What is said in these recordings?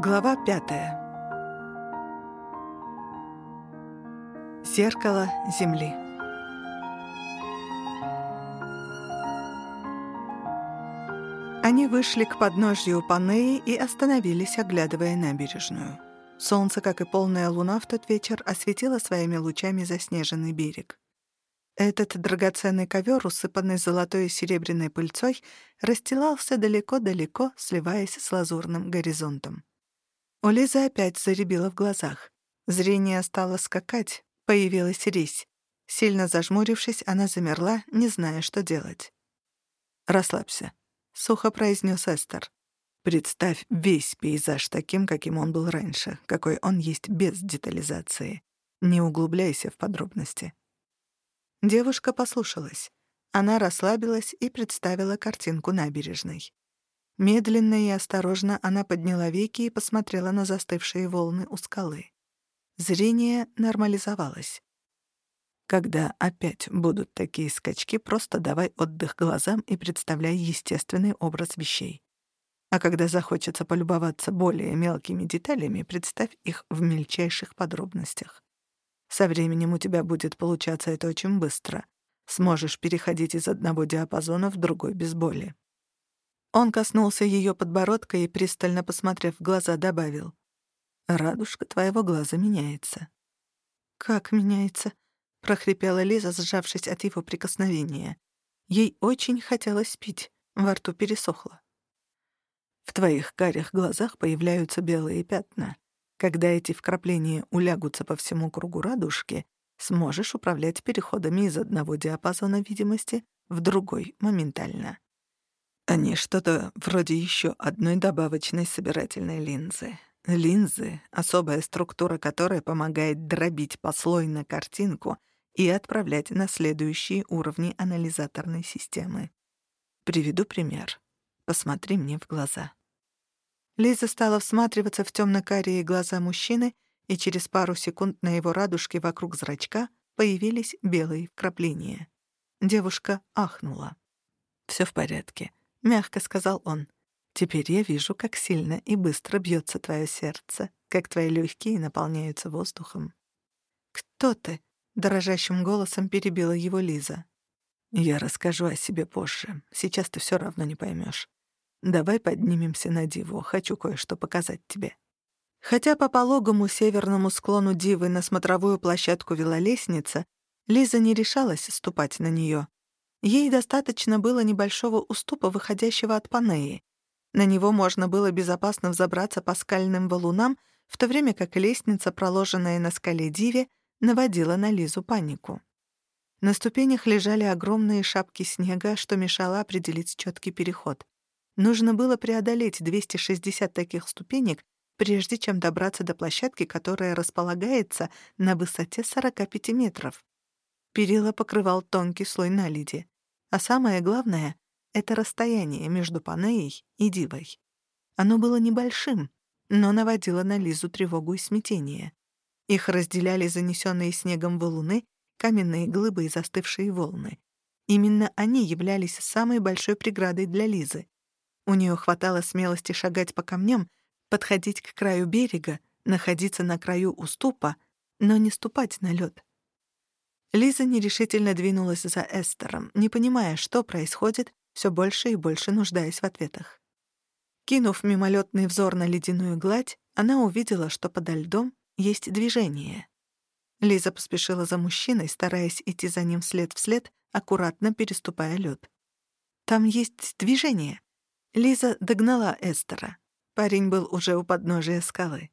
Глава пятая. Зеркало Земли. Они вышли к подножью Панеи и остановились, оглядывая набережную. Солнце, как и полная луна в тот вечер, осветило своими лучами заснеженный берег. Этот драгоценный ковер, усыпанный золотой и серебряной пыльцой, расстилался далеко-далеко, сливаясь с лазурным горизонтом. У Лизы опять заребило в глазах. Зрение стало скакать, появилась резь. Сильно зажмурившись, она замерла, не зная, что делать. «Расслабься», — сухо произнес Эстер. «Представь весь пейзаж таким, каким он был раньше, какой он есть без детализации. Не углубляйся в подробности». Девушка послушалась. Она расслабилась и представила картинку набережной. Медленно и осторожно она подняла веки и посмотрела на застывшие волны у скалы. Зрение нормализовалось. Когда опять будут такие скачки, просто давай отдых глазам и представляй естественный образ вещей. А когда захочется полюбоваться более мелкими деталями, представь их в мельчайших подробностях. Со временем у тебя будет получаться это очень быстро. Сможешь переходить из одного диапазона в другой без боли. Он коснулся ее подбородка и, пристально посмотрев в глаза, добавил. «Радужка твоего глаза меняется». «Как меняется?» — прохрипела Лиза, сжавшись от его прикосновения. Ей очень хотелось пить, во рту пересохло. «В твоих карих глазах появляются белые пятна. Когда эти вкрапления улягутся по всему кругу радужки, сможешь управлять переходами из одного диапазона видимости в другой моментально. Они что-то вроде еще одной добавочной собирательной линзы. Линзы — особая структура которой помогает дробить послойно картинку и отправлять на следующие уровни анализаторной системы. Приведу пример. Посмотри мне в глаза. Лиза стала всматриваться в темно-карие глаза мужчины, и через пару секунд на его радужке вокруг зрачка появились белые вкрапления. Девушка ахнула. «Всё в порядке. — мягко сказал он. «Теперь я вижу, как сильно и быстро бьется твое сердце, как твои легкие наполняются воздухом». «Кто ты?» — дрожащим голосом перебила его Лиза. «Я расскажу о себе позже. Сейчас ты все равно не поймешь. Давай поднимемся на Диву, хочу кое-что показать тебе». Хотя по пологому северному склону Дивы на смотровую площадку вела лестница, Лиза не решалась ступать на нее. Ей достаточно было небольшого уступа, выходящего от Панеи. На него можно было безопасно взобраться по скальным валунам, в то время как лестница, проложенная на скале Диве, наводила на Лизу панику. На ступенях лежали огромные шапки снега, что мешало определить четкий переход. Нужно было преодолеть 260 таких ступенек, прежде чем добраться до площадки, которая располагается на высоте 45 метров. Перила покрывал тонкий слой наледи. А самое главное — это расстояние между Панеей и Дивой. Оно было небольшим, но наводило на Лизу тревогу и смятение. Их разделяли занесенные снегом валуны, каменные глыбы и застывшие волны. Именно они являлись самой большой преградой для Лизы. У нее хватало смелости шагать по камням, подходить к краю берега, находиться на краю уступа, но не ступать на лед. Лиза нерешительно двинулась за Эстером, не понимая, что происходит, все больше и больше нуждаясь в ответах. Кинув мимолетный взор на ледяную гладь, она увидела, что подо льдом есть движение. Лиза поспешила за мужчиной, стараясь идти за ним след в след, аккуратно переступая лед. «Там есть движение». Лиза догнала Эстера. Парень был уже у подножия скалы.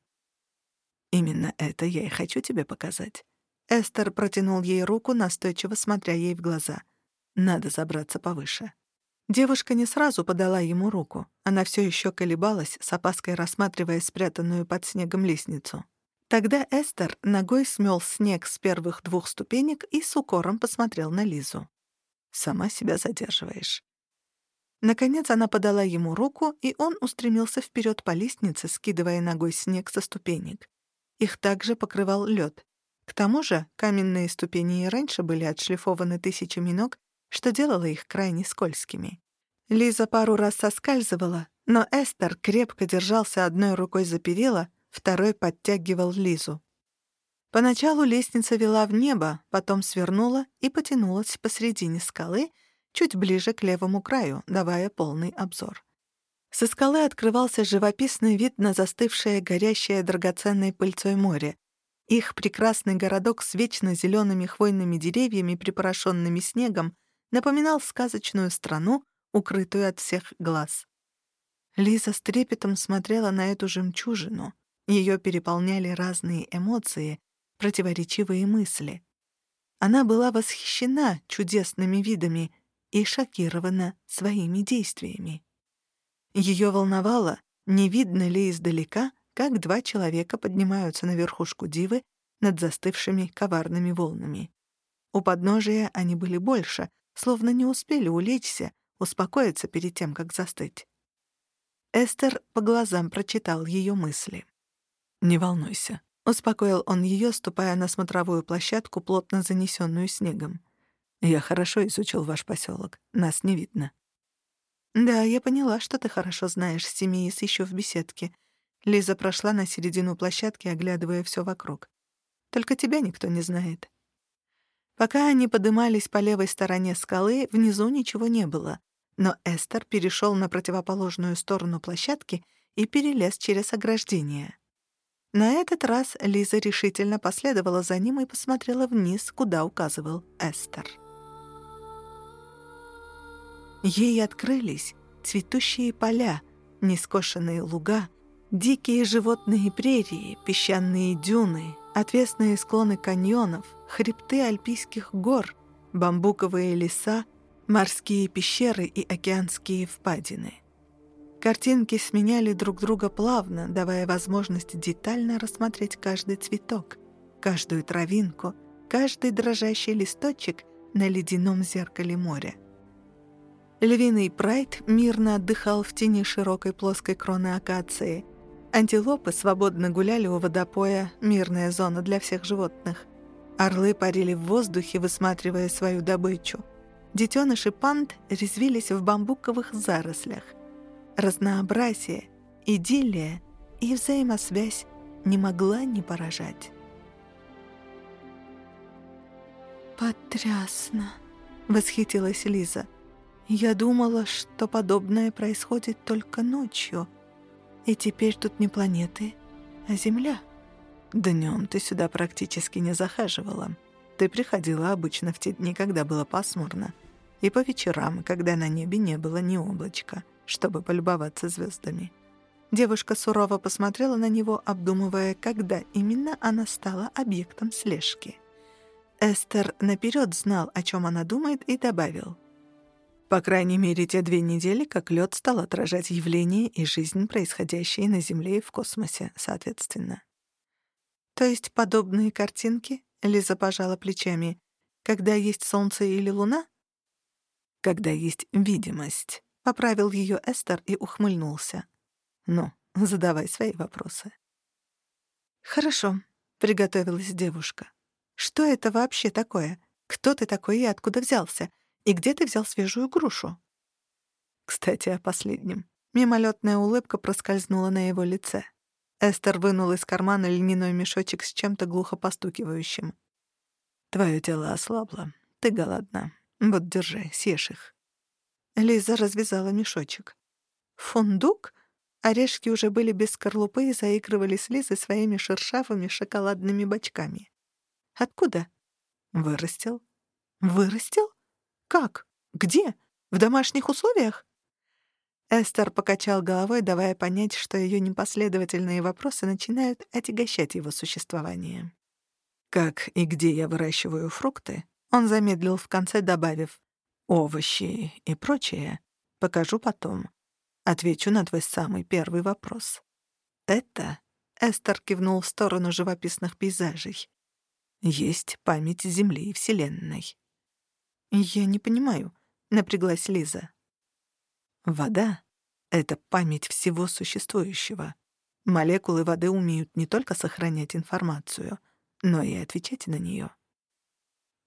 «Именно это я и хочу тебе показать. Эстер протянул ей руку, настойчиво смотря ей в глаза. «Надо забраться повыше». Девушка не сразу подала ему руку. Она все еще колебалась, с опаской рассматривая спрятанную под снегом лестницу. Тогда Эстер ногой смел снег с первых двух ступенек и с укором посмотрел на Лизу. «Сама себя задерживаешь». Наконец она подала ему руку, и он устремился вперед по лестнице, скидывая ногой снег со ступенек. Их также покрывал лед. К тому же каменные ступени и раньше были отшлифованы тысячами ног, что делало их крайне скользкими. Лиза пару раз соскальзывала, Но Эстер крепко держался одной рукой за перила, второй подтягивал Лизу. Поначалу лестница вела в небо, потом свернула и потянулась посредине скалы, чуть ближе к левому краю, давая полный обзор. Со скалы открывался живописный вид на застывшее, горящее драгоценной пыльцой море. Их прекрасный городок с вечно зелеными хвойными деревьями, припорошенными снегом, напоминал сказочную страну, укрытую от всех глаз. Лиза с трепетом смотрела на эту жемчужину. Ее переполняли разные эмоции, противоречивые мысли. Она была восхищена чудесными видами и шокирована своими действиями. Ее волновало, не видно ли издалека, как два человека поднимаются на верхушку дивы над застывшими коварными волнами. У подножия они были больше, словно не успели улечься, успокоиться перед тем, как застыть. Эстер по глазам прочитал ее мысли. «Не волнуйся», — успокоил он ее, ступая на смотровую площадку, плотно занесенную снегом. «Я хорошо изучил ваш поселок. Нас не видно». «Да, я поняла, что ты хорошо знаешь Семиис еще в беседке». Лиза прошла на середину площадки, оглядывая все вокруг. «Только тебя никто не знает». Пока они подымались по левой стороне скалы, внизу ничего не было. Но Эстер перешел на противоположную сторону площадки и перелез через ограждение. На этот раз Лиза решительно последовала за ним и посмотрела вниз, куда указывал Эстер. Ей открылись цветущие поля, нескошенные луга, дикие животные прерии, песчаные дюны, отвесные склоны каньонов, хребты альпийских гор, бамбуковые леса, морские пещеры и океанские впадины. Картинки сменяли друг друга плавно, давая возможность детально рассмотреть каждый цветок, каждую травинку, каждый дрожащий листочек на ледяном зеркале моря. Львиный прайд мирно отдыхал в тени широкой плоской кроны акации. Антилопы свободно гуляли у водопоя, мирная зона для всех животных. Орлы парили в воздухе, высматривая свою добычу. Детеныши панд резвились в бамбуковых зарослях. Разнообразие, идиллия и взаимосвязь не могла не поражать. «Потрясно!» — восхитилась Лиза. Я думала, что подобное происходит только ночью. И теперь тут не планеты, а Земля. Днем ты сюда практически не захаживала. Ты приходила обычно в те дни, когда было пасмурно, и по вечерам, когда на небе не было ни облачка, чтобы полюбоваться звездами. Девушка сурово посмотрела на него, обдумывая, когда именно она стала объектом слежки. Эстер наперед знал, о чем она думает, и добавил — по крайней мере, те две недели, как лед стал отражать явления и жизнь, происходящие на Земле и в космосе, соответственно. То есть подобные картинки, Лиза пожала плечами, когда есть Солнце или Луна? Когда есть видимость, поправил ее Эстер и ухмыльнулся. Ну, задавай свои вопросы. Хорошо, приготовилась девушка. Что это вообще такое? Кто ты такой и откуда взялся? И где ты взял свежую грушу?» Кстати, о последнем. Мимолетная улыбка проскользнула на его лице. Эстер вынул из кармана льняной мешочек с чем-то глухо постукивающим. «Твое тело ослабло. Ты голодна. Вот, держи, съешь их». Лиза развязала мешочек. «Фундук?» Орешки уже были без скорлупы и заигрывали с Лизой своими шершавыми шоколадными бочками. «Откуда?» «Вырастил». «Вырастил?» «Как? Где? В домашних условиях?» Эстер покачал головой, давая понять, что ее непоследовательные вопросы начинают отягощать его существование. «Как и где я выращиваю фрукты?» Он замедлил в конце, добавив «овощи и прочее. Покажу потом. Отвечу на твой самый первый вопрос. Это...» — Эстер кивнул в сторону живописных пейзажей. «Есть память Земли и Вселенной. «Я не понимаю», — напряглась Лиза. «Вода — это память всего существующего. Молекулы воды умеют не только сохранять информацию, но и отвечать на нее.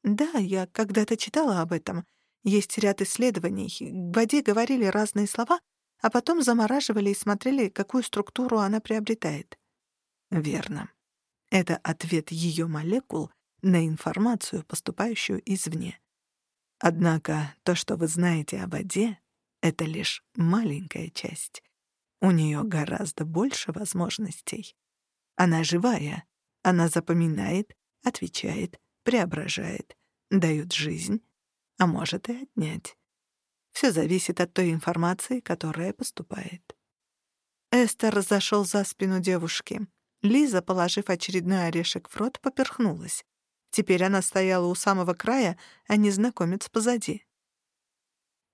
«Да, я когда-то читала об этом. Есть ряд исследований. В воде говорили разные слова, а потом замораживали и смотрели, какую структуру она приобретает. Верно. Это ответ ее молекул на информацию, поступающую извне. Однако то, что вы знаете о воде, это лишь маленькая часть. У нее гораздо больше возможностей. Она живая, она запоминает, отвечает, преображает, дает жизнь, а может и отнять. Все зависит от той информации, которая поступает. Эстер зашел за спину девушки. Лиза, положив очередной орешек в рот, поперхнулась. Теперь она стояла у самого края, а незнакомец позади.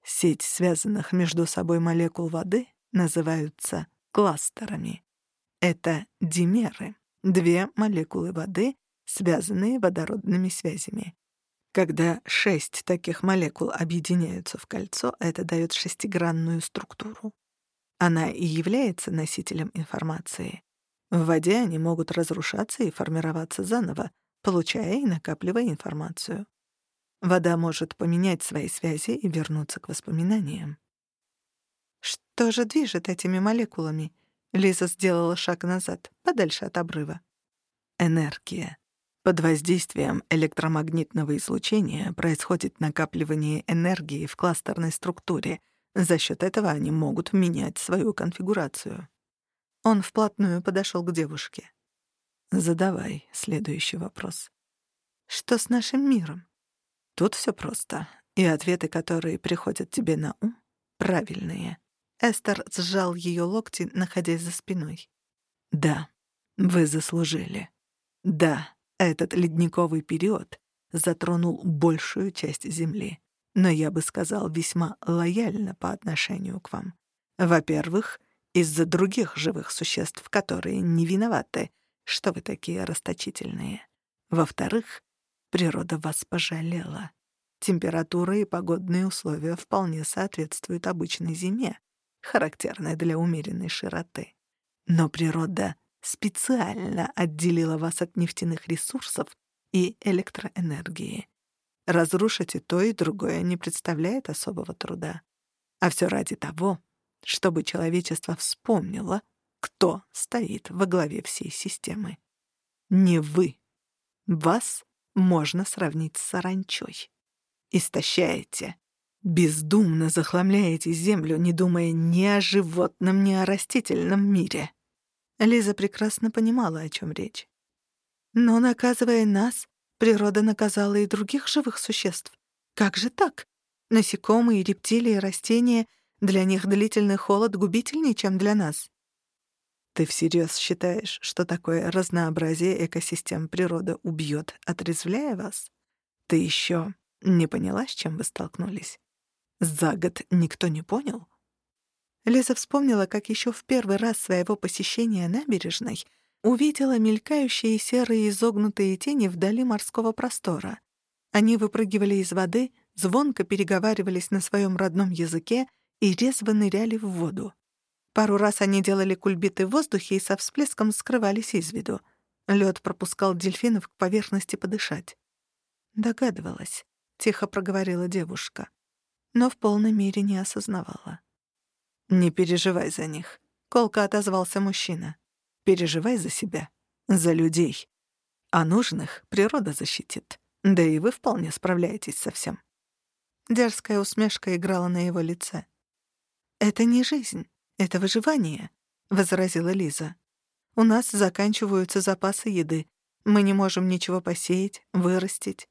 Сеть связанных между собой молекул воды называются кластерами. Это димеры, две молекулы воды, связанные водородными связями. Когда шесть таких молекул объединяются в кольцо, это дает шестигранную структуру. Она и является носителем информации. В воде они могут разрушаться и формироваться заново, получая и накапливая информацию. Вода может поменять свои связи и вернуться к воспоминаниям. Что же движет этими молекулами? Лиза сделала шаг назад, подальше от обрыва. Энергия. Под воздействием электромагнитного излучения происходит накапливание энергии в кластерной структуре. За счет этого они могут менять свою конфигурацию. Он вплотную подошел к девушке. Задавай следующий вопрос. Что с нашим миром? Тут все просто, и ответы, которые приходят тебе на ум, правильные. Эстер сжал ее локти, находясь за спиной. Да, вы заслужили. Да, этот ледниковый период затронул большую часть Земли, но я бы сказал весьма лояльно по отношению к вам. Во-первых, из-за других живых существ, которые не виноваты, что вы такие расточительные. Во-вторых, природа вас пожалела. Температура и погодные условия вполне соответствуют обычной зиме, характерной для умеренной широты. Но природа специально отделила вас от нефтяных ресурсов и электроэнергии. Разрушить и то, и другое не представляет особого труда. А все ради того, чтобы человечество вспомнило, кто стоит во главе всей системы. Не вы. Вас можно сравнить с саранчой. Истощаете, бездумно захламляете землю, не думая ни о животном, ни о растительном мире. Лиза прекрасно понимала, о чем речь. Но, наказывая нас, природа наказала и других живых существ. Как же так? Насекомые, рептилии, растения — для них длительный холод губительнее, чем для нас. Ты всерьез считаешь, что такое разнообразие экосистем природы убьет, отрезвляя вас? Ты еще не поняла, с чем вы столкнулись? За год никто не понял? Лиза вспомнила, как еще в первый раз своего посещения набережной увидела мелькающие серые изогнутые тени вдали морского простора. Они выпрыгивали из воды, звонко переговаривались на своем родном языке и резво ныряли в воду. Пару раз они делали кульбиты в воздухе и со всплеском скрывались из виду. Лед пропускал дельфинов к поверхности подышать. «Догадывалась», — тихо проговорила девушка, но в полной мере не осознавала. «Не переживай за них», — колко отозвался мужчина. «Переживай за себя, за людей. А нужных природа защитит. Да и вы вполне справляетесь со всем». Дерзкая усмешка играла на его лице. «Это не жизнь, это выживание», — возразила Лиза. «У нас заканчиваются запасы еды. Мы не можем ничего посеять, вырастить».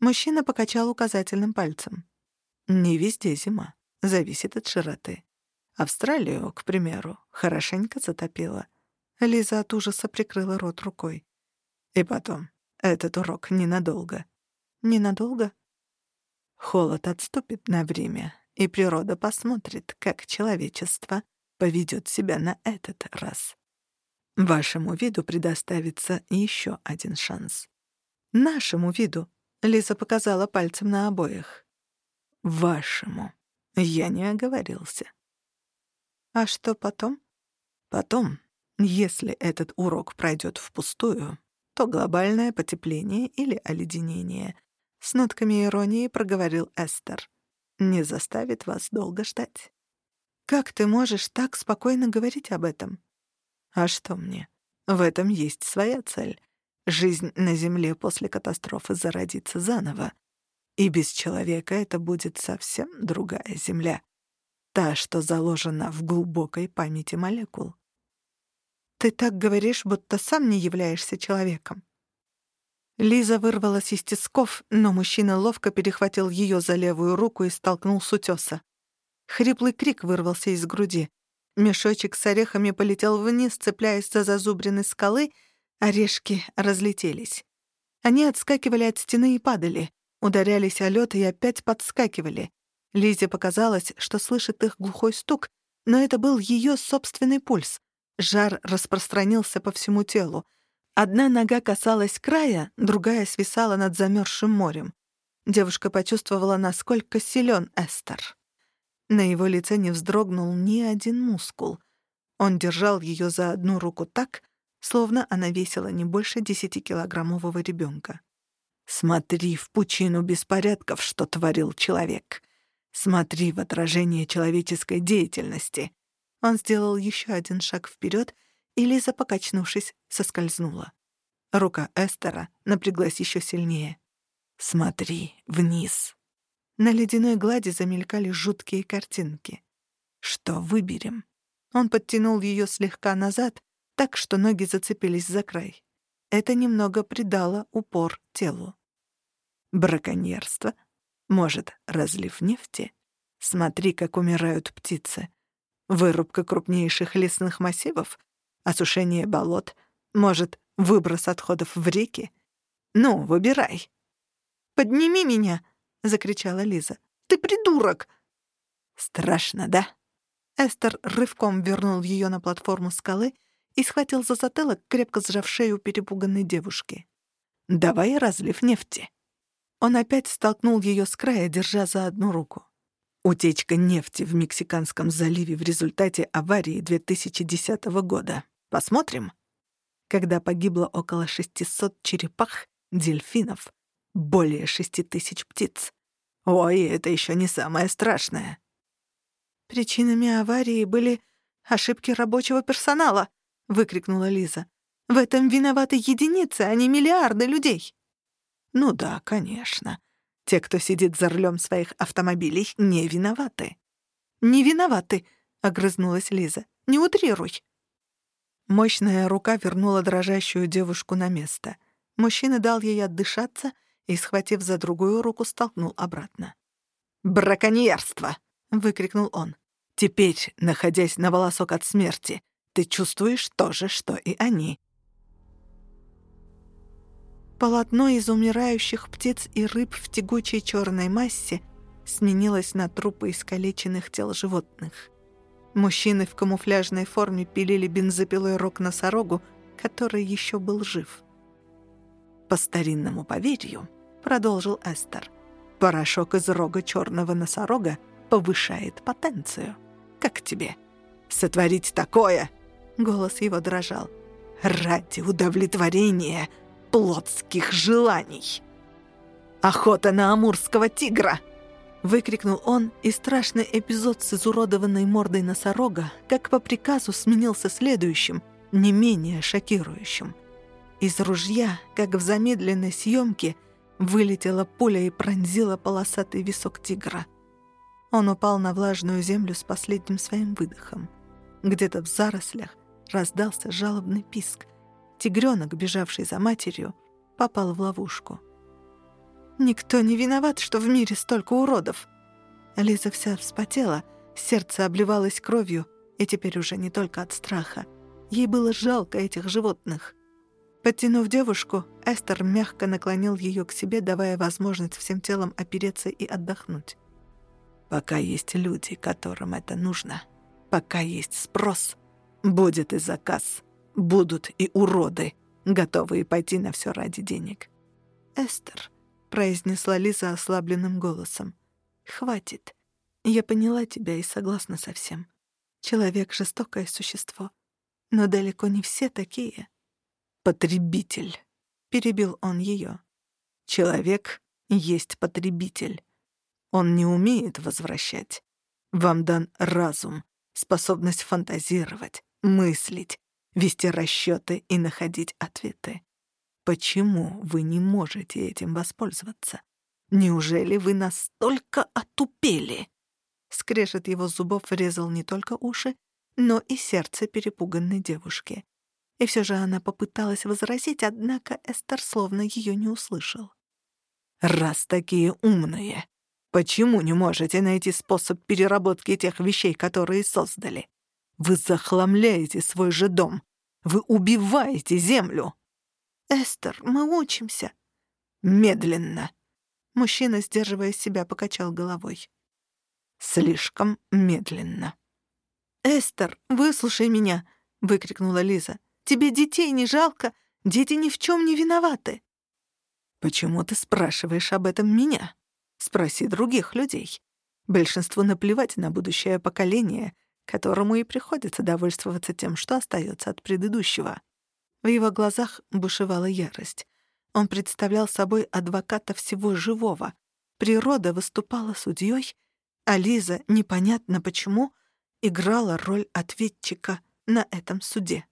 Мужчина покачал указательным пальцем. «Не везде зима. Зависит от широты. Австралию, к примеру, хорошенько затопило». Лиза от ужаса прикрыла рот рукой. «И потом, этот урок ненадолго». «Ненадолго?» Холод отступит на время, и природа посмотрит, как человечество поведет себя на этот раз. Вашему виду предоставится еще один шанс. Нашему виду, Лиза показала пальцем на обоих. Вашему. Я не оговорился. А что потом? Потом, если этот урок пройдет впустую, то глобальное потепление или оледенение. С нотками иронии проговорил Эстер не заставит вас долго ждать. Как ты можешь так спокойно говорить об этом? А что мне? В этом есть своя цель. Жизнь на Земле после катастрофы зародится заново. И без человека это будет совсем другая Земля. Та, что заложена в глубокой памяти молекул. Ты так говоришь, будто сам не являешься человеком. Лиза вырвалась из тисков, но мужчина ловко перехватил ее за левую руку и столкнул с утеса. Хриплый крик вырвался из груди. Мешочек с орехами полетел вниз, цепляясь за зазубрины скалы, орешки разлетелись. Они отскакивали от стены и падали, ударялись о лед и опять подскакивали. Лизе показалось, что слышит их глухой стук, но это был ее собственный пульс. Жар распространился по всему телу. Одна нога касалась края, другая свисала над замерзшим морем. Девушка почувствовала, насколько силен Эстер. На его лице не вздрогнул ни один мускул. Он держал ее за одну руку так, словно она весила не больше десятикилограммового ребенка. «Смотри в пучину беспорядков, что творил человек. Смотри в отражение человеческой деятельности». Он сделал еще один шаг вперед, и покачнувшись, соскользнула. Рука Эстера напряглась еще сильнее. «Смотри вниз». На ледяной глади замелькали жуткие картинки. «Что выберем?» Он подтянул ее слегка назад, так что ноги зацепились за край. Это немного придало упор телу. Браконьерство? Может, разлив нефти? Смотри, как умирают птицы. Вырубка крупнейших лесных массивов? Осушение болот? Может, выброс отходов в реки? Ну, выбирай. «Подними меня!» — закричала Лиза. «Ты придурок!» «Страшно, да?» Эстер рывком вернул ее на платформу скалы и схватил за затылок, крепко сжав шею перепуганной девушки. «Давай разлив нефти». Он опять столкнул ее с края, держа за одну руку. Утечка нефти в Мексиканском заливе в результате аварии 2010 года. Посмотрим? Когда погибло около 600 черепах, дельфинов, более шести тысяч птиц. Ой, это еще не самое страшное. «Причинами аварии были ошибки рабочего персонала», — выкрикнула Лиза. «В этом виноваты единицы, а не миллиарды людей». «Ну да, конечно. Те, кто сидит за рулем своих автомобилей, не виноваты». «Не виноваты», — огрызнулась Лиза. «Не утрируй». Мощная рука вернула дрожащую девушку на место. Мужчина дал ей отдышаться — и, схватив за другую руку, столкнул обратно. «Браконьерство!» — выкрикнул он. «Теперь, находясь на волосок от смерти, ты чувствуешь то же, что и они». Полотно из умирающих птиц и рыб в тягучей черной массе сменилось на трупы искалеченных тел животных. Мужчины в камуфляжной форме пилили бензопилой рог носорогу, который еще был жив. По старинному поверью, продолжил Эстер. «Порошок из рога черного носорога повышает потенцию. Как тебе? Сотворить такое?» Голос его дрожал. «Ради удовлетворения плотских желаний!» «Охота на амурского тигра!» Выкрикнул он, и страшный эпизод с изуродованной мордой носорога, как по приказу, сменился следующим, не менее шокирующим. Из ружья, как в замедленной съемке, Вылетела пуля и пронзила полосатый висок тигра. Он упал на влажную землю с последним своим выдохом. Где-то в зарослях раздался жалобный писк. Тигренок, бежавший за матерью, попал в ловушку. «Никто не виноват, что в мире столько уродов!» Лиза вся вспотела, сердце обливалось кровью, и теперь уже не только от страха. Ей было жалко этих животных. Подтянув девушку, Эстер мягко наклонил ее к себе, давая возможность всем телом опереться и отдохнуть. «Пока есть люди, которым это нужно, пока есть спрос, будет и заказ, будут и уроды, готовые пойти на все ради денег». «Эстер», — произнесла Лиза ослабленным голосом, — «хватит. Я поняла тебя и согласна со всем. Человек — жестокое существо, но далеко не все такие» потребитель», — перебил он ее. «Человек есть потребитель. Он не умеет возвращать. Вам дан разум, способность фантазировать, мыслить, вести расчеты и находить ответы. Почему вы не можете этим воспользоваться? Неужели вы настолько отупели? Скрежет его зубов врезал не только уши, но и сердце перепуганной девушки. И все же она попыталась возразить, однако Эстер словно ее не услышал. «Раз такие умные, почему не можете найти способ переработки тех вещей, которые создали? Вы захламляете свой же дом. Вы убиваете землю!» «Эстер, мы учимся». «Медленно». Мужчина, сдерживая себя, покачал головой. «Слишком медленно». «Эстер, выслушай меня!» — выкрикнула Лиза. «Тебе детей не жалко? Дети ни в чем не виноваты!» «Почему ты спрашиваешь об этом меня? Спроси других людей. Большинству наплевать на будущее поколение, которому и приходится довольствоваться тем, что остается от предыдущего». В его глазах бушевала ярость. Он представлял собой адвоката всего живого. Природа выступала судьей, а Лиза, непонятно почему, — играла роль ответчика на этом суде.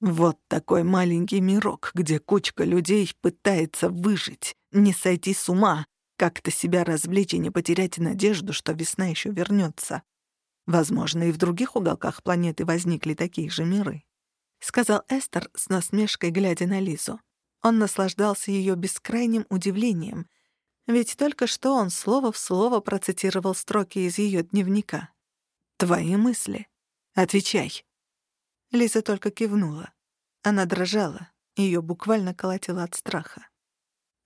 Вот такой маленький мирок, где кучка людей пытается выжить, не сойти с ума, как-то себя развлечь и не потерять надежду, что весна еще вернется. Возможно, и в других уголках планеты возникли такие же миры. Сказал Эстер с насмешкой, глядя на Лизу. Он наслаждался ее бескрайним удивлением, ведь только что он слово в слово процитировал строки из ее дневника. Твои мысли. Отвечай». Лиза только кивнула. Она дрожала, ее буквально колотило от страха.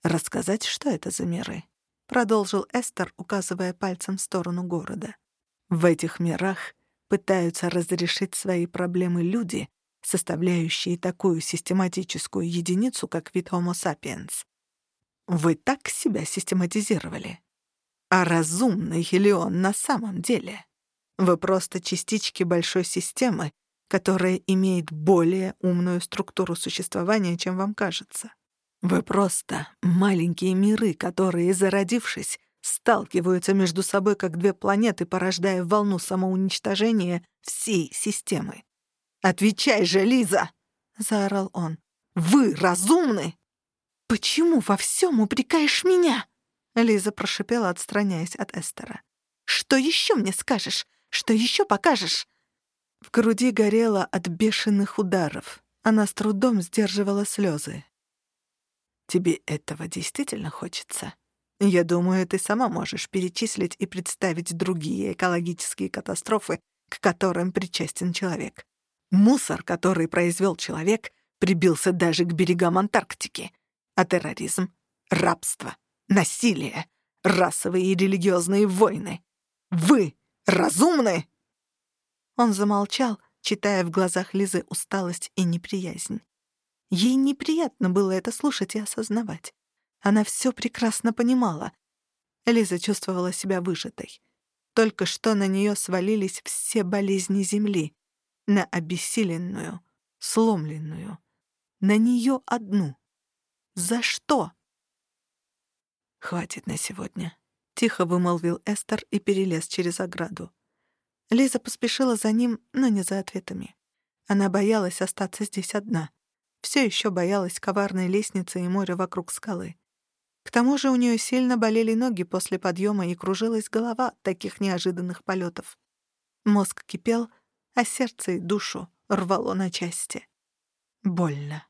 «Рассказать, что это за миры?» — продолжил Эстер, указывая пальцем в сторону города. «В этих мирах пытаются разрешить свои проблемы люди, составляющие такую систематическую единицу, как вид Homo sapiens. Вы так себя систематизировали? А разумный ли он на самом деле?» Вы просто частички большой системы, которая имеет более умную структуру существования, чем вам кажется. Вы просто маленькие миры, которые, зародившись, сталкиваются между собой как две планеты, порождая волну самоуничтожения всей системы. «Отвечай же, Лиза!» — заорал он. «Вы разумны?» «Почему во всем упрекаешь меня?» Лиза прошипела, отстраняясь от Эстера. «Что еще мне скажешь? Что еще покажешь?» В груди горело от бешеных ударов. Она с трудом сдерживала слезы. «Тебе этого действительно хочется? Я думаю, ты сама можешь перечислить и представить другие экологические катастрофы, к которым причастен человек. Мусор, который произвел человек, прибился даже к берегам Антарктики. А терроризм, рабство, насилие, расовые и религиозные войны. Вы разумны!» Он замолчал, читая в глазах Лизы усталость и неприязнь. Ей неприятно было это слушать и осознавать. Она все прекрасно понимала. Лиза чувствовала себя выжатой. Только что на нее свалились все болезни Земли. На обессиленную, сломленную. На нее одну. За что? «Хватит на сегодня», — тихо вымолвил Эстер и перелез через ограду. Лиза поспешила за ним, но не за ответами. Она боялась остаться здесь одна. Все еще боялась коварной лестницы и моря вокруг скалы. К тому же у нее сильно болели ноги после подъема и кружилась голова от таких неожиданных полетов. Мозг кипел, а сердце и душу рвало на части. Больно.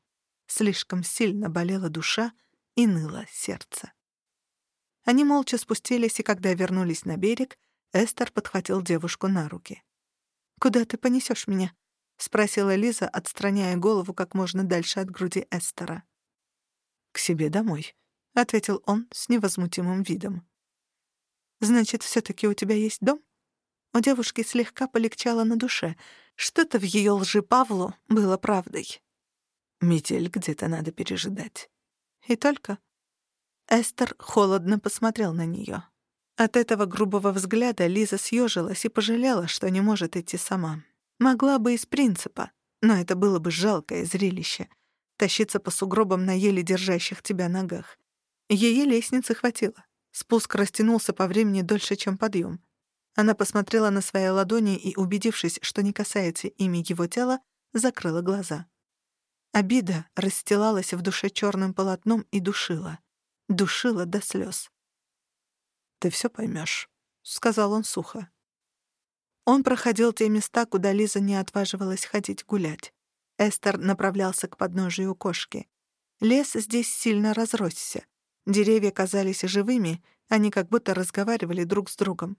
Слишком сильно болела душа и ныло сердце. Они молча спустились, и когда вернулись на берег, Эстер подхватил девушку на руки. «Куда ты понесешь меня?» — спросила Лиза, отстраняя голову как можно дальше от груди Эстера. «К себе домой», — ответил он с невозмутимым видом. «Значит, все таки у тебя есть дом?» У девушки слегка полегчало на душе. Что-то в ее лжи Павлу было правдой. Метель где-то надо пережидать. И только Эстер холодно посмотрел на нее. От этого грубого взгляда Лиза съежилась и пожалела, что не может идти сама. Могла бы из принципа, но это было бы жалкое зрелище — тащиться по сугробам на еле держащих тебя ногах. Ее лестницы хватило. Спуск растянулся по времени дольше, чем подъем. Она посмотрела на свои ладони и, убедившись, что не касается ими его тела, закрыла глаза. Обида расстилалась в душе черным полотном и душила. Душила до слез. «Ты все поймешь», — сказал он сухо. Он проходил те места, куда Лиза не отваживалась ходить гулять. Эстер направлялся к подножию кошки. Лес здесь сильно разросся. Деревья казались живыми, они как будто разговаривали друг с другом.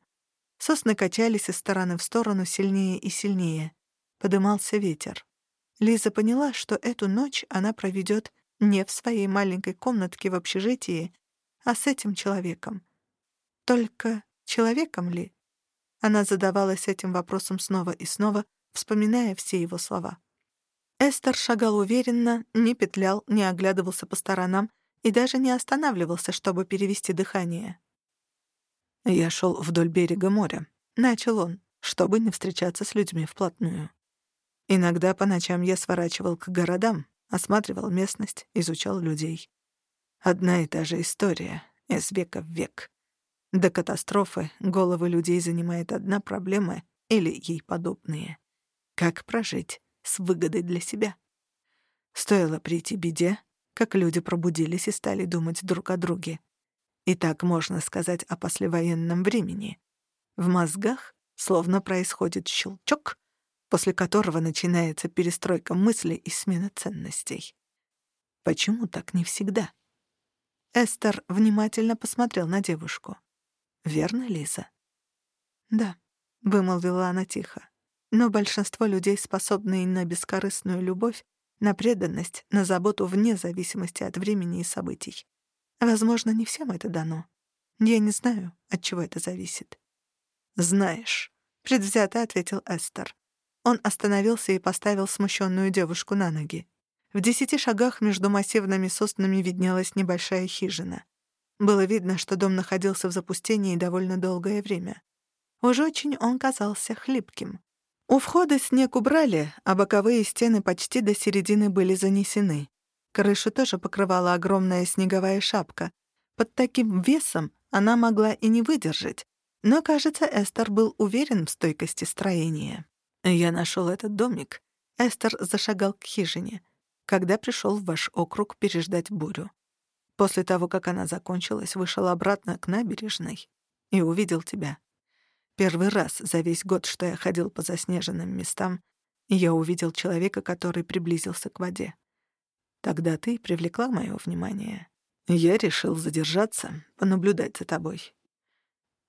Сосны качались из стороны в сторону сильнее и сильнее. Подымался ветер. Лиза поняла, что эту ночь она проведет не в своей маленькой комнатке в общежитии, а с этим человеком. Только человеком ли? Она задавалась этим вопросом снова и снова, вспоминая все его слова. Эстер шагал уверенно, не петлял, не оглядывался по сторонам и даже не останавливался, чтобы перевести дыхание. «Я шел вдоль берега моря», — начал он, чтобы не встречаться с людьми вплотную. Иногда по ночам я сворачивал к городам, осматривал местность, изучал людей. Одна и та же история, из века в век. До катастрофы головы людей занимает одна проблема или ей подобные. Как прожить с выгодой для себя? Стоило прийти беде, как люди пробудились и стали думать друг о друге. И так можно сказать о послевоенном времени. В мозгах словно происходит щелчок, после которого начинается перестройка мыслей и смена ценностей. Почему так не всегда? Эстер внимательно посмотрел на девушку. «Верно, Лиза?» «Да», — вымолвила она тихо. «Но большинство людей, способные на бескорыстную любовь, на преданность, на заботу вне зависимости от времени и событий. Возможно, не всем это дано. Я не знаю, от чего это зависит». «Знаешь», — предвзято ответил Эстер. Он остановился и поставил смущенную девушку на ноги. В десяти шагах между массивными соснами виднелась небольшая хижина. Было видно, что дом находился в запустении довольно долгое время. Уж очень он казался хлипким. У входа снег убрали, а боковые стены почти до середины были занесены. Крышу тоже покрывала огромная снеговая шапка. Под таким весом она могла и не выдержать, но, кажется, Эстер был уверен в стойкости строения. «Я нашел этот домик». Эстер зашагал к хижине, когда пришел в ваш округ переждать бурю. После того, как она закончилась, вышел обратно к набережной и увидел тебя. Первый раз за весь год, что я ходил по заснеженным местам, я увидел человека, который приблизился к воде. Тогда ты привлекла моё внимание. Я решил задержаться, понаблюдать за тобой.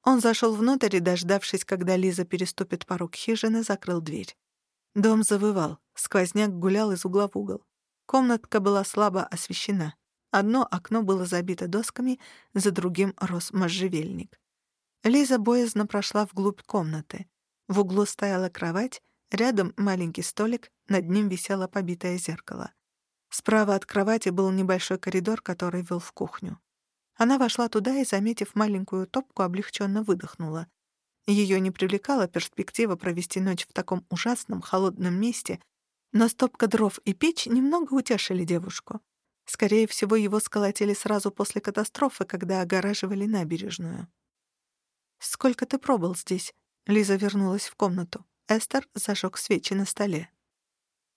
Он зашел внутрь и, дождавшись, когда Лиза переступит порог хижины, закрыл дверь. Дом завывал, сквозняк гулял из угла в угол. Комнатка была слабо освещена. Одно окно было забито досками, за другим рос можжевельник. Лиза боязно прошла вглубь комнаты. В углу стояла кровать, рядом маленький столик, над ним висело побитое зеркало. Справа от кровати был небольшой коридор, который вел в кухню. Она вошла туда и, заметив маленькую топку, облегченно выдохнула. Ее не привлекала перспектива провести ночь в таком ужасном холодном месте, но стопка дров и печь немного утешили девушку. Скорее всего, его сколотили сразу после катастрофы, когда огораживали набережную. «Сколько ты пробыл здесь?» Лиза вернулась в комнату. Эстер зажег свечи на столе.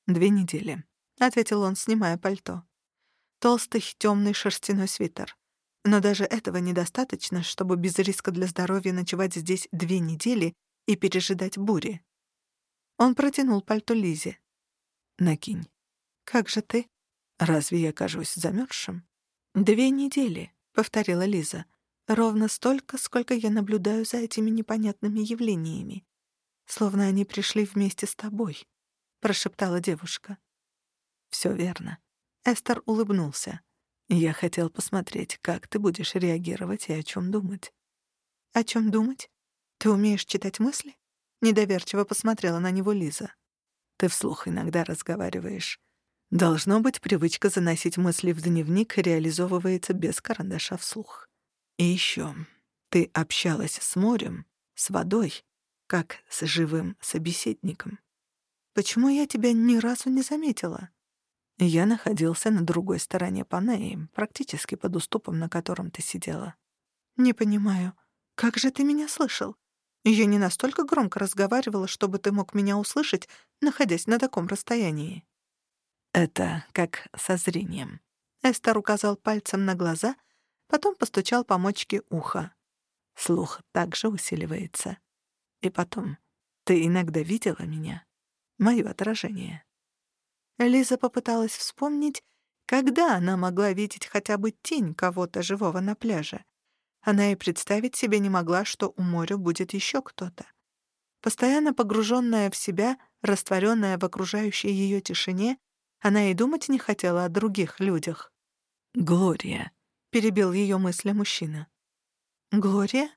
«Две недели», — ответил он, снимая пальто. Толстый темный шерстяной свитер. Но даже этого недостаточно, чтобы без риска для здоровья ночевать здесь две недели и пережидать бури. Он протянул пальто Лизе. «Накинь». «Как же ты?» «Разве я кажусь замерзшим?» «Две недели», — повторила Лиза. «Ровно столько, сколько я наблюдаю за этими непонятными явлениями. Словно они пришли вместе с тобой», — прошептала девушка. «Всё верно». Эстер улыбнулся. Я хотел посмотреть, как ты будешь реагировать и о чем думать. О чем думать? Ты умеешь читать мысли? Недоверчиво посмотрела на него Лиза. Ты вслух иногда разговариваешь. Должно быть, привычка заносить мысли в дневник реализовывается без карандаша вслух. И еще, ты общалась с морем, с водой, как с живым собеседником. Почему я тебя ни разу не заметила? Я находился на другой стороне Панеи, практически под уступом, на котором ты сидела. «Не понимаю, как же ты меня слышал? Я не настолько громко разговаривала, чтобы ты мог меня услышать, находясь на таком расстоянии. Это как со зрением. Эстер указал пальцем на глаза, потом постучал по мочке уха. Слух также усиливается. И потом, ты иногда видела меня? Моё отражение. Лиза попыталась вспомнить, когда она могла видеть хотя бы тень кого-то живого на пляже. Она и представить себе не могла, что у моря будет еще кто-то. Постоянно погруженная в себя, растворенная в окружающей ее тишине, она и думать не хотела о других людях. «Глория», — перебил ее мысли мужчина. «Глория?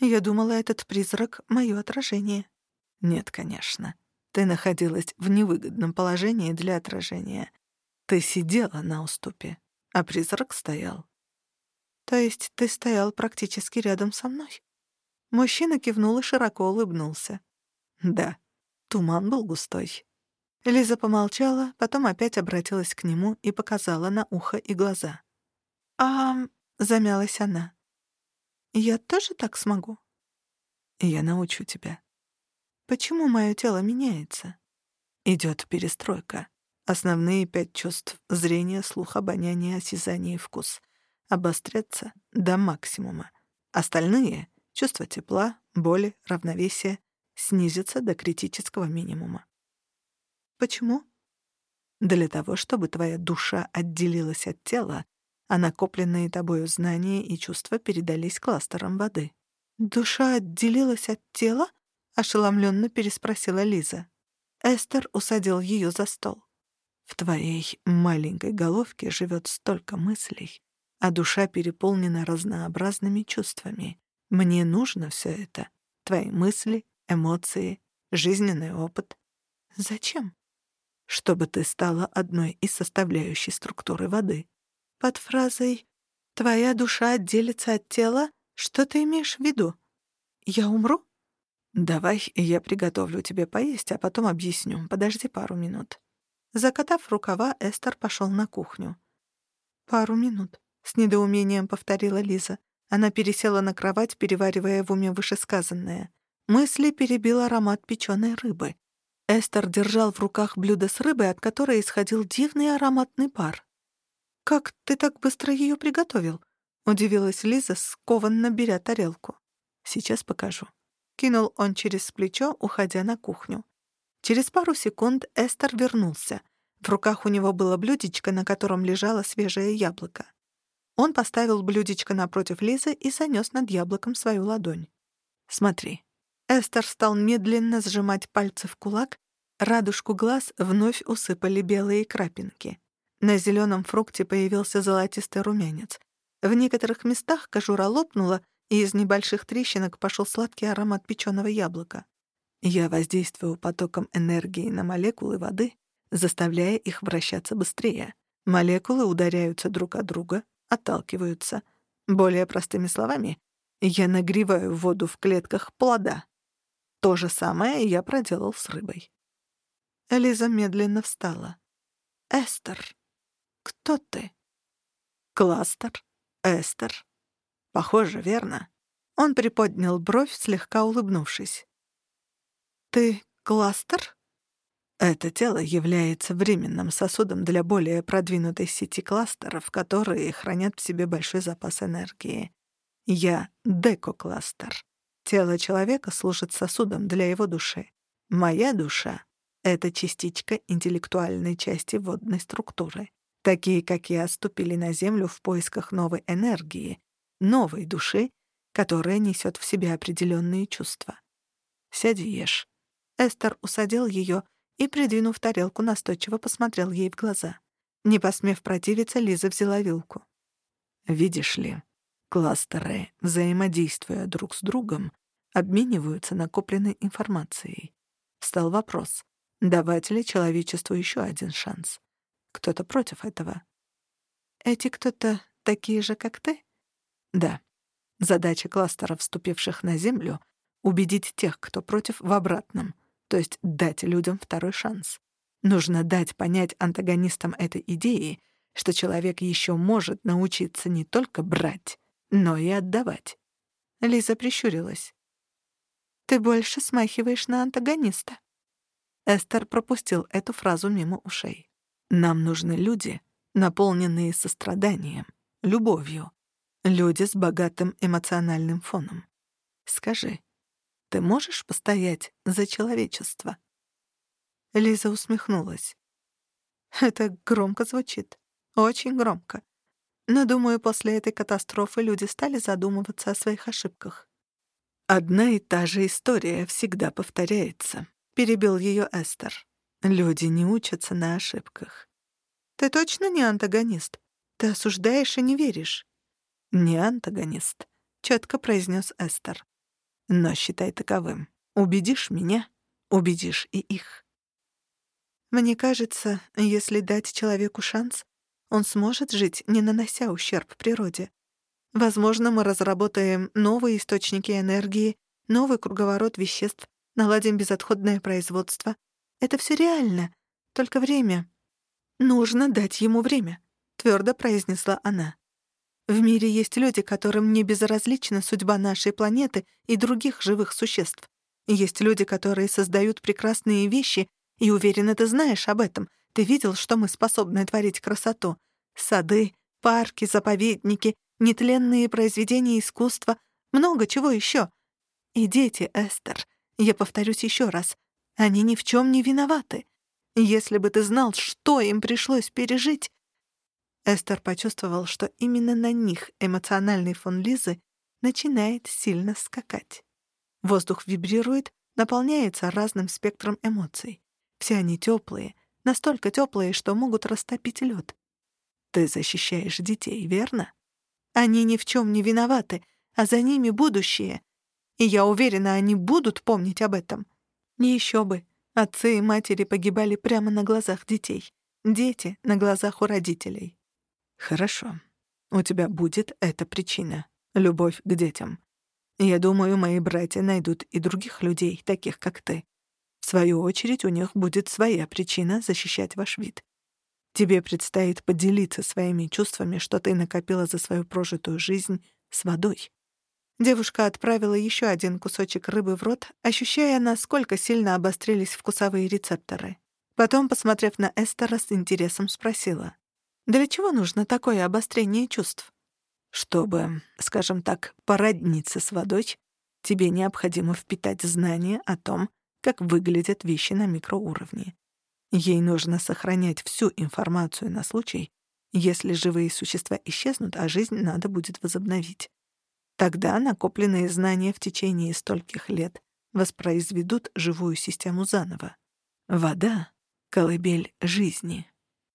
Я думала, этот призрак — мое отражение». «Нет, конечно. Ты находилась в невыгодном положении для отражения. Ты сидела на уступе, а призрак стоял. То есть ты стоял практически рядом со мной? Мужчина кивнул и широко улыбнулся. Да, туман был густой. Лиза помолчала, потом опять обратилась к нему и показала на ухо и глаза. «А...» — замялась она. «Я тоже так смогу?» «Я научу тебя», Почему мое тело меняется? Идет перестройка. Основные пять чувств — зрение, слух, обоняние, осязание и вкус — обострятся до максимума. Остальные — чувства тепла, боли, равновесия — снизятся до критического минимума. Почему? Для того, чтобы твоя душа отделилась от тела, а накопленные тобою знания и чувства передались кластерам воды. Душа отделилась от тела? — ошеломленно переспросила Лиза. Эстер усадил ее за стол. «В твоей маленькой головке живет столько мыслей, а душа переполнена разнообразными чувствами. Мне нужно все это. Твои мысли, эмоции, жизненный опыт. Зачем? Чтобы ты стала одной из составляющей структуры воды. Под фразой «твоя душа отделится от тела» что ты имеешь в виду? Я умру? «Давай я приготовлю тебе поесть, а потом объясню. Подожди пару минут». Закатав рукава, Эстер пошел на кухню. «Пару минут», — с недоумением повторила Лиза. Она пересела на кровать, переваривая в уме вышесказанное. Мысли перебил аромат печеной рыбы. Эстер держал в руках блюдо с рыбой, от которой исходил дивный ароматный пар. «Как ты так быстро ее приготовил?» — удивилась Лиза, скованно беря тарелку. «Сейчас покажу». Кинул он через плечо, уходя на кухню. Через пару секунд Эстер вернулся. В руках у него было блюдечко, на котором лежало свежее яблоко. Он поставил блюдечко напротив Лизы и занёс над яблоком свою ладонь. «Смотри». Эстер стал медленно сжимать пальцы в кулак, радужку глаз вновь усыпали белые крапинки. На зелёном фрукте появился золотистый румянец. В некоторых местах кожура лопнула, и из небольших трещинок пошел сладкий аромат печеного яблока. Я воздействую потоком энергии на молекулы воды, заставляя их вращаться быстрее. Молекулы ударяются друг от друга, отталкиваются. Более простыми словами, я нагреваю воду в клетках плода. То же самое я проделал с рыбой. Элиза медленно встала. «Эстер, кто ты?» «Кластер, Эстер, Похоже, верно?» Он приподнял бровь, слегка улыбнувшись. «Ты кластер?» Это тело является временным сосудом для более продвинутой сети кластеров, которые хранят в себе большой запас энергии. Я — декокластер. Тело человека служит сосудом для его души. Моя душа — это частичка интеллектуальной части водной структуры. Такие, как я, ступили на Землю в поисках новой энергии, новой души, которая несет в себе определенные чувства. «Сядь и ешь». Эстер усадил ее и, придвинув тарелку, настойчиво посмотрел ей в глаза. Не посмев противиться, Лиза взяла вилку. «Видишь ли, кластеры, взаимодействуя друг с другом, обмениваются накопленной информацией. Встал вопрос, давать ли человечеству еще один шанс. Кто-то против этого. «Эти кто-то такие же, как ты?» Да. Задача кластеров, вступивших на Землю, убедить тех, кто против, в обратном, то есть дать людям второй шанс. Нужно дать понять антагонистам этой идеи, что человек еще может научиться не только брать, но и отдавать. Лиза прищурилась. Ты больше смахиваешь на антагониста». Эстер пропустил эту фразу мимо ушей. «Нам нужны люди, наполненные состраданием, любовью, люди с богатым эмоциональным фоном. Скажи, ты можешь постоять за человечество?» Лиза усмехнулась. «Это громко звучит. Очень громко. Но, думаю, после этой катастрофы люди стали задумываться о своих ошибках. «Одна и та же история всегда повторяется», — перебил ее Эстер. «Люди не учатся на ошибках». «Ты точно не антагонист? Ты осуждаешь и не веришь?» «Не антагонист», — четко произнес Эстер. «Но считай таковым. Убедишь меня, убедишь и их». Мне кажется, если дать человеку шанс, он сможет жить, не нанося ущерб природе. Возможно, мы разработаем новые источники энергии, новый круговорот веществ, наладим безотходное производство. Это все реально, только время. Нужно дать ему время, твердо произнесла она. В мире есть люди, которым не безразлична судьба нашей планеты и других живых существ. Есть люди, которые создают прекрасные вещи, и уверена, ты знаешь об этом. Ты видел, что мы способны творить красоту? Сады, парки, заповедники, нетленные произведения искусства, много чего еще. И дети, Эстер, я повторюсь еще раз, они ни в чем не виноваты. Если бы ты знал, что им пришлось пережить... Эстер почувствовал, что именно на них эмоциональный фон Лизы начинает сильно скакать. Воздух вибрирует, наполняется разным спектром эмоций. Все они теплые, настолько теплые, что могут растопить лед. Ты защищаешь детей, верно? Они ни в чем не виноваты, а за ними будущее. И я уверена, они будут помнить об этом. Не еще бы. Отцы и матери погибали прямо на глазах детей. Дети — на глазах у родителей. Хорошо. У тебя будет эта причина — любовь к детям. Я думаю, мои братья найдут и других людей, таких как ты. В свою очередь, у них будет своя причина защищать ваш вид. Тебе предстоит поделиться своими чувствами, что ты накопила за свою прожитую жизнь с водой. Девушка отправила еще один кусочек рыбы в рот, ощущая, насколько сильно обострились вкусовые рецепторы. Потом, посмотрев на Эстера, с интересом спросила. «Для чего нужно такое обострение чувств?» «Чтобы, скажем так, породниться с водой, тебе необходимо впитать знания о том, как выглядят вещи на микроуровне. Ей нужно сохранять всю информацию на случай, если живые существа исчезнут, а жизнь надо будет возобновить. Тогда накопленные знания в течение стольких лет воспроизведут живую систему заново. Вода — колыбель жизни.